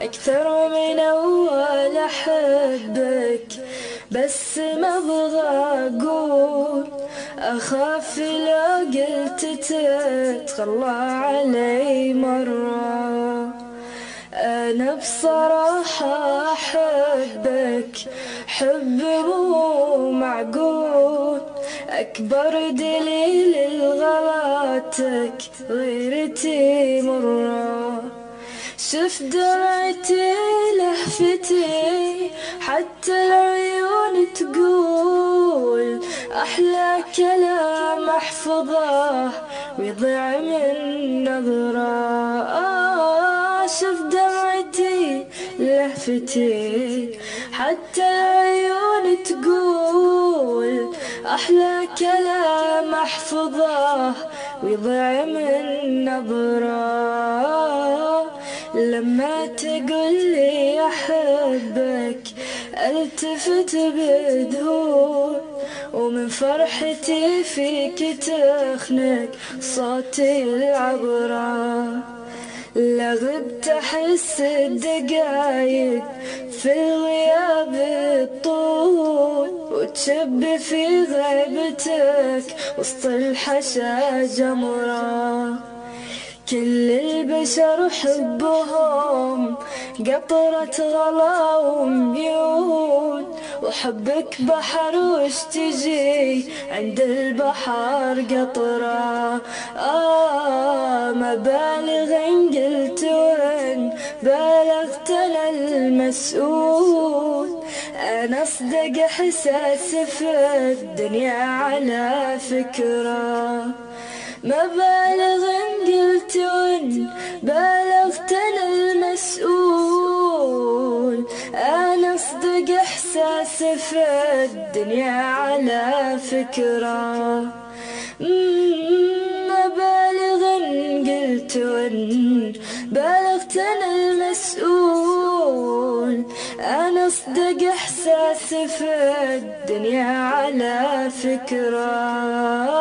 أكثر من أول أحبك بس ما أبغى أقول. أخاف لو قلت تتخلى علي مرة. أنا بصراحة أحبك حب مو معقول. أكبر دليل لغلاتك غيرتي مرة. شوف دمعتي لهفتي حتى العيون تقول أحلى كلام أحفظه ويضيع من نظرة. آه شوف دمعتي لهفتي حتى العيون تقول أحلى كلام أحفظه ويضيع من نظرة. لما تقول لي أحبك ألتفت بذهول ومن فرحتي فيك تخنق صوتي العبرة لا غبت أحس الدقايق في الغياب الطول وتشب في غيبتك وسط الحشا جمرة. كل البشر حبهم قطرة غلا وميول وحبك بحر وش تجي؟ عند البحر قطرة. آه ما بالغ إن قلت وإن بالغت أنا المسؤول. أنا أصدق إحساس في الدنيا على فكرة. ما إن أنا المسؤول. أنا أصدق إحساس في الدنيا على فكرة. ما بالغ إن قلت وإن بالغت أنا المسؤول. أنا أصدق إحساس في الدنيا على فكرة.